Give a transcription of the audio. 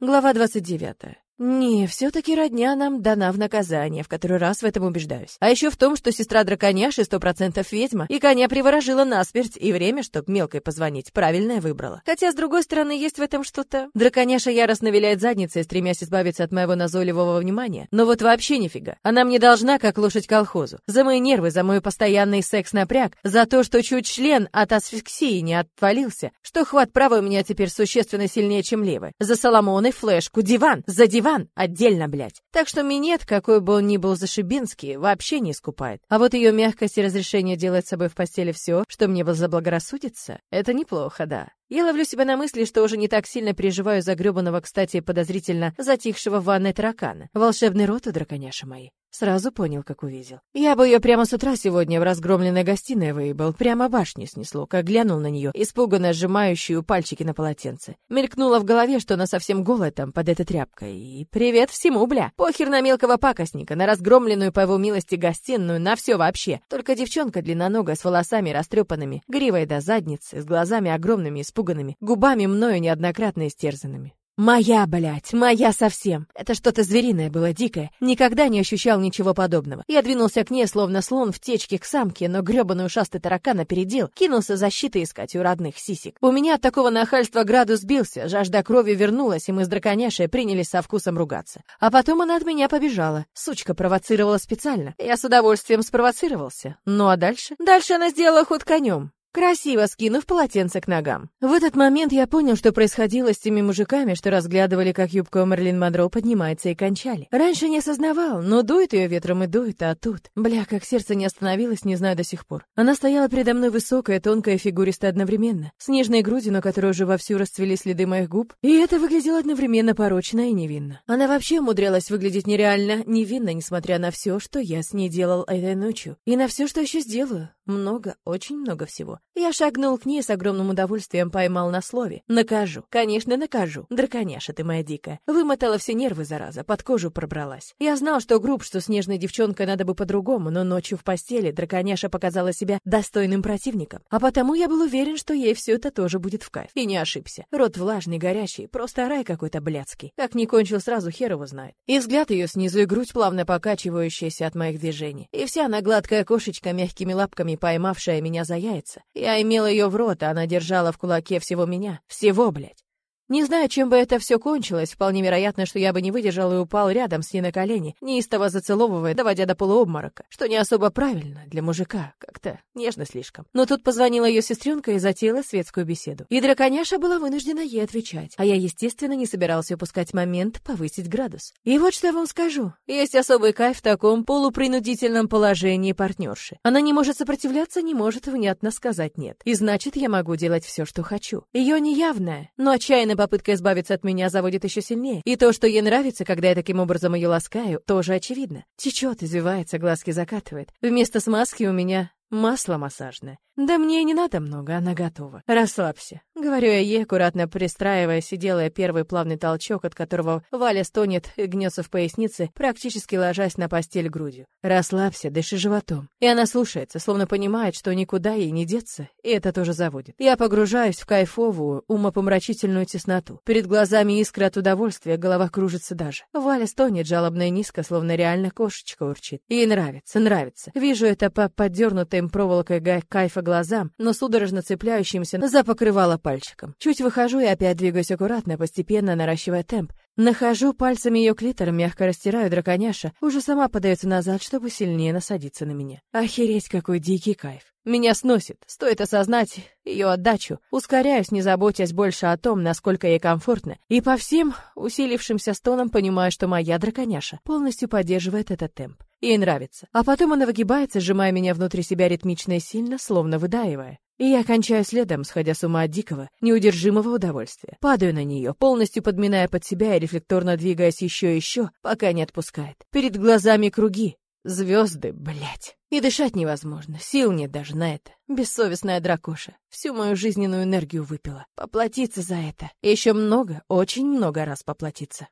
Глава 29. Не, все-таки родня нам дана в наказание, в который раз в этом убеждаюсь. А еще в том, что сестра драконяши сто процентов ведьма, и коня приворожила насмерть, и время, чтоб мелкой позвонить, правильное выбрала. Хотя, с другой стороны, есть в этом что-то. Драконяша яростно виляет задницей, стремясь избавиться от моего назойливого внимания. Но вот вообще нифига. Она мне должна, как лошадь колхозу. За мои нервы, за мой постоянный секс-напряг, за то, что чуть член от асфиксии не отвалился, что хват правой у меня теперь существенно сильнее, чем левый. За Соломоной, флешку, диван, за диван диван отдельно, блядь. Так что минет, какой бы он ни был зашибинский, вообще не искупает. А вот ее мягкость и разрешение делать с собой в постели все, что мне заблагорассудится, это неплохо, да. Я ловлю себя на мысли, что уже не так сильно переживаю за грёбаного, кстати, подозрительно затихшего в ванной таракана. Волшебный рот у драконяши мои. Сразу понял, как увидел. Я бы ее прямо с утра сегодня в разгромленной гостиной выебал, прямо башни снесло, как глянул на нее, испуганно сжимающую пальчики на полотенце. Мелькнуло в голове, что она совсем голая там под этой тряпкой. И привет всему, бля. Похер на мелкого пакостника, на разгромленную по его милости гостиную, на все вообще. Только девчонка длинноногая с волосами растрепанными, гривой до задницы, с глазами огромными, испуганными, губами мною неоднократно истерзанными. Моя, блядь, моя совсем. Это что-то звериное было, дикое. Никогда не ощущал ничего подобного. Я двинулся к ней, словно слон в течке к самке, но грёбаный ушастый таракан опередил, кинулся защиты искать у родных сисек. У меня от такого нахальства градус сбился, жажда крови вернулась, и мы с драконяшей принялись со вкусом ругаться. А потом она от меня побежала. Сучка провоцировала специально. Я с удовольствием спровоцировался. Ну а дальше? Дальше она сделала ход конем красиво скинув полотенце к ногам. В этот момент я понял, что происходило с теми мужиками, что разглядывали, как юбка Мерлин Монро поднимается и кончали. Раньше не осознавал, но дует ее ветром и дует, а тут... Бля, как сердце не остановилось, не знаю до сих пор. Она стояла передо мной высокая, тонкая, фигуристая одновременно, с нежной грудью, на которой уже вовсю расцвели следы моих губ, и это выглядело одновременно порочно и невинно. Она вообще умудрялась выглядеть нереально невинно, несмотря на все, что я с ней делал этой ночью, и на все, что еще сделаю. Много, очень много всего. Я шагнул к ней с огромным удовольствием, поймал на слове. Накажу. Конечно, накажу. Драконяша ты моя дикая. Вымотала все нервы, зараза, под кожу пробралась. Я знал, что груб, что с нежной девчонкой надо бы по-другому, но ночью в постели драконяша показала себя достойным противником. А потому я был уверен, что ей все это тоже будет в кайф. И не ошибся. Рот влажный, горячий, просто рай какой-то блядский. Как не кончил сразу, хер его знает. И взгляд ее снизу, и грудь плавно покачивающаяся от моих движений. И вся она гладкая кошечка, мягкими лапками поймавшая меня за яйца. Я имел ее в рот, а она держала в кулаке всего меня. Всего, блядь. Не знаю, чем бы это все кончилось, вполне вероятно, что я бы не выдержал и упал рядом с ней на колени, неистово зацеловывая, доводя до полуобморока, что не особо правильно для мужика, как-то нежно слишком. Но тут позвонила ее сестренка и затеяла светскую беседу. И драконяша была вынуждена ей отвечать, а я, естественно, не собирался упускать момент повысить градус. И вот что я вам скажу. Есть особый кайф в таком полупринудительном положении партнерши. Она не может сопротивляться, не может внятно сказать «нет». И значит, я могу делать все, что хочу. Ее неявная, но отчаянно попытка избавиться от меня заводит еще сильнее. И то, что ей нравится, когда я таким образом ее ласкаю, тоже очевидно. Течет, извивается, глазки закатывает. Вместо смазки у меня масло массажное. Да мне не надо много, она готова. Расслабься. Говорю я ей, аккуратно пристраиваясь и делая первый плавный толчок, от которого Валя стонет и гнется в пояснице, практически ложась на постель грудью. Расслабься, дыши животом. И она слушается, словно понимает, что никуда ей не деться, и это тоже заводит. Я погружаюсь в кайфовую, умопомрачительную тесноту. Перед глазами искры от удовольствия, голова кружится даже. Валя стонет жалобно и низко, словно реально кошечка урчит. Ей нравится, нравится. Вижу это по поддернутым проволокой кайфа глазам, но судорожно цепляющимся за покрывало пальчиком. Чуть выхожу и опять двигаюсь аккуратно, постепенно наращивая темп. Нахожу пальцами ее клитор, мягко растираю драконяша, уже сама подается назад, чтобы сильнее насадиться на меня. Охереть, какой дикий кайф. Меня сносит, стоит осознать ее отдачу. Ускоряюсь, не заботясь больше о том, насколько ей комфортно, и по всем усилившимся стонам понимаю, что моя драконяша полностью поддерживает этот темп. Ей нравится. А потом она выгибается, сжимая меня внутри себя ритмично и сильно, словно выдаивая. И я кончаю следом, сходя с ума от дикого, неудержимого удовольствия. Падаю на нее, полностью подминая под себя и рефлекторно двигаясь еще и еще, пока не отпускает. Перед глазами круги. Звезды, блять. И дышать невозможно, сил нет даже на это. Бессовестная дракоша. Всю мою жизненную энергию выпила. Поплатиться за это. Еще много, очень много раз поплатиться.